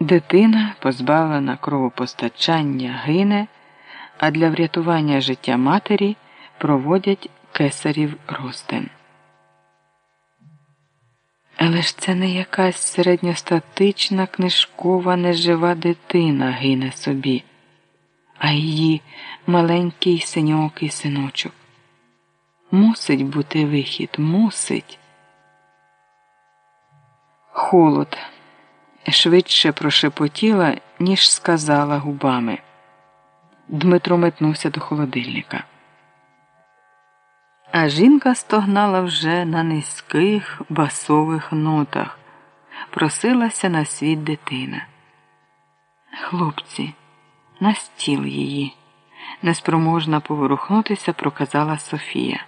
Дитина, позбавлена кровопостачання, гине, а для врятування життя матері проводять кесарів ростин. Але ж це не якась середньостатична книжкова нежива дитина гине собі, а її маленький синьокий синочок. Мусить бути вихід, мусить. Холод швидше прошепотіла, ніж сказала губами. Дмитро метнувся до холодильника. А жінка стогнала вже на низьких басових нотах, просилася на світ дитина. Хлопці, на стіл її, неспроможна поворухнутися, проказала Софія.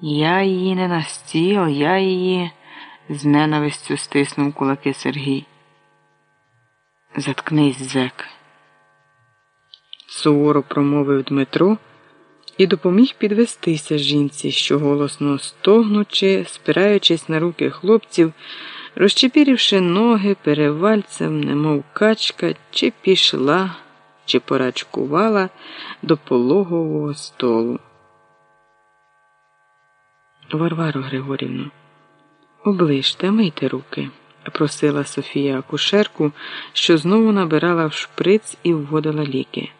Я її не на стіл, я її з ненавистю стиснув кулаки Сергій. Заткнись, зек. Суворо промовив Дмитро і допоміг підвестися жінці, що голосно стогнучи, спираючись на руки хлопців, розчепірівши ноги перевальцем, немов качка, чи пішла, чи порачкувала до пологового столу. Варваро Григорівну. Оближте, мийте руки, просила Софія акушерку, що знову набирала в шприц і вводила ліки.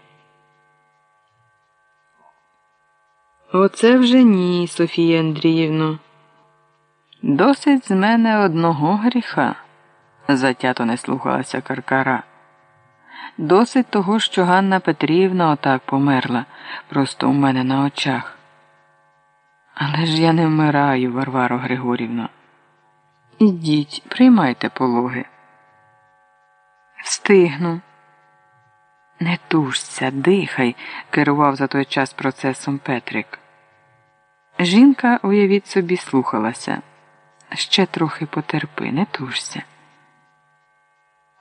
Оце вже ні, Софія Андріївно. Досить з мене одного гріха, затято не слухалася Каркара. Досить того, що Ганна Петрівна отак померла, просто у мене на очах. Але ж я не вмираю, Варваро Григорівна. Ідіть, приймайте пологи. Встигну. Не тужся, дихай, керував за той час процесом Петрик. Жінка, уявіть собі, слухалася. Ще трохи потерпи, не тужся.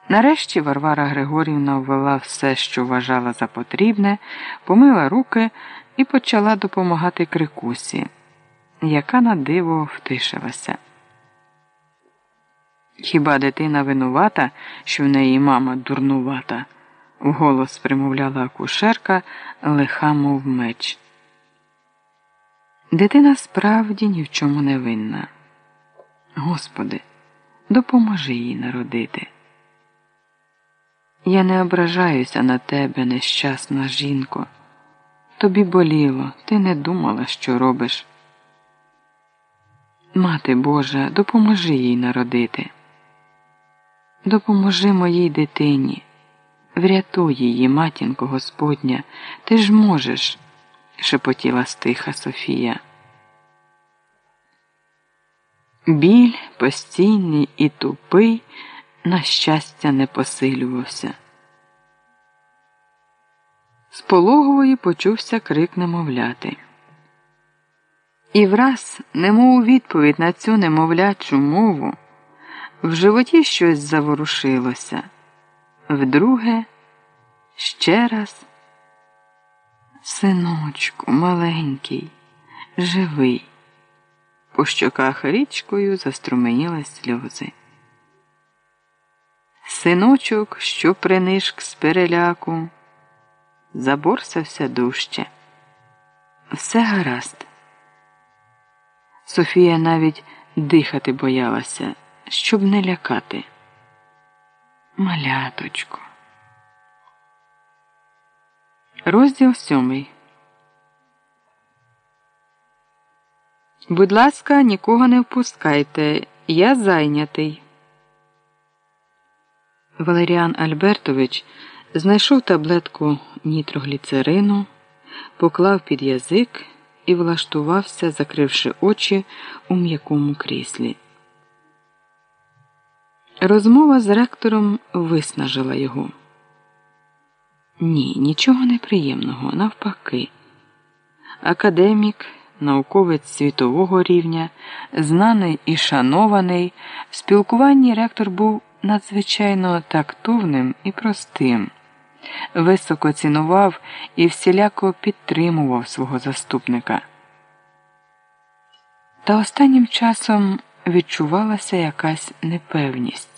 Нарешті Варвара Григорівна ввела все, що вважала за потрібне, помила руки і почала допомагати крикусі, яка на диво втишилася. Хіба дитина винувата, що в неї мама дурнувата? вголос примовляла акушерка, лиха, мов меч. Дитина справді ні в чому не винна. Господи, допоможи їй народити. Я не ображаюся на тебе, нещасна жінко. Тобі боліло, ти не думала, що робиш. Мати Божа, допоможи їй народити. Допоможи моїй дитині, врятуй її, матінко Господня, ти ж можеш, шепотіла стиха Софія. Біль постійний і тупий, на щастя, не посилювався. З пологової почувся крик немовляти. І враз, немов у відповідь на цю немовлячу мову. В животі щось заворушилося. Вдруге, ще раз. Синочку, маленький, живий. По щоках річкою заструменіли сльози. Синочок, що принишк з переляку, заборсався дужче. Все гаразд. Софія навіть дихати боялася щоб не лякати. Маляточко. Розділ сьомий. Будь ласка, нікого не впускайте. Я зайнятий. Валеріан Альбертович знайшов таблетку нітрогліцерину, поклав під язик і влаштувався, закривши очі у м'якому кріслі. Розмова з ректором виснажила його. Ні, нічого неприємного, навпаки. Академік, науковець світового рівня, знаний і шанований, в спілкуванні ректор був надзвичайно тактовним і простим, високо цінував і всіляко підтримував свого заступника. Та останнім часом відчувалася якась непевність.